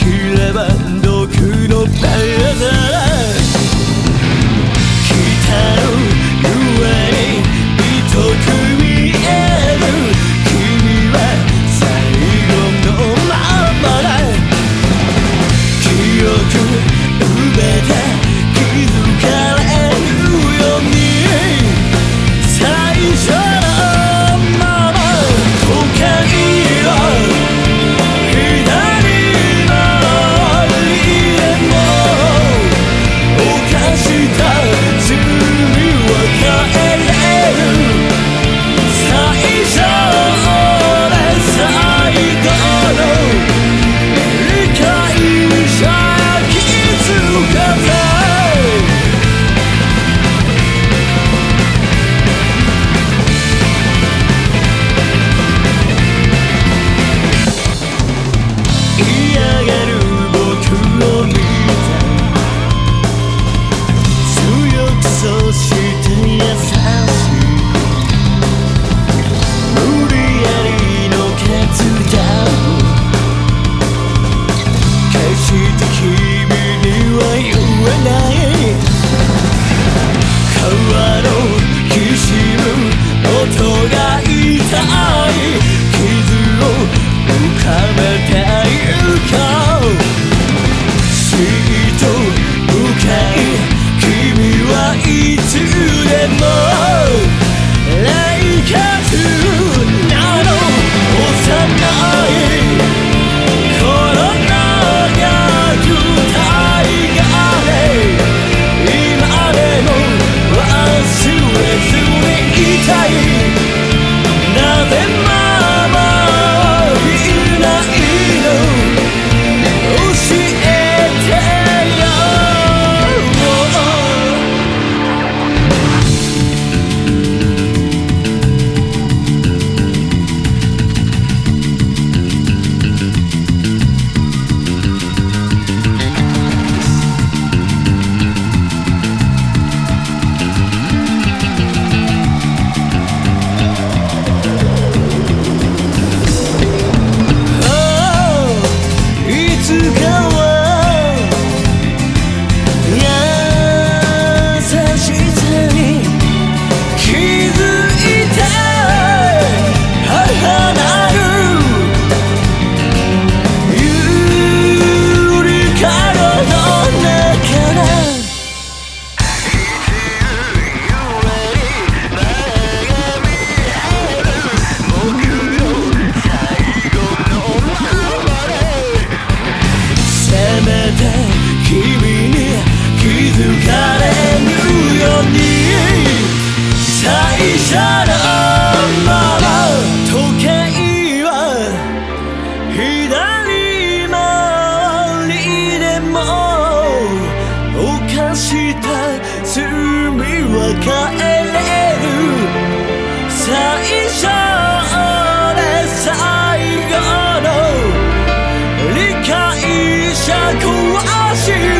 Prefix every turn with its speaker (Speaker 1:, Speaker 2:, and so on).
Speaker 1: 切れば毒のペアだは帰れる。最初で最後の理解者壊し。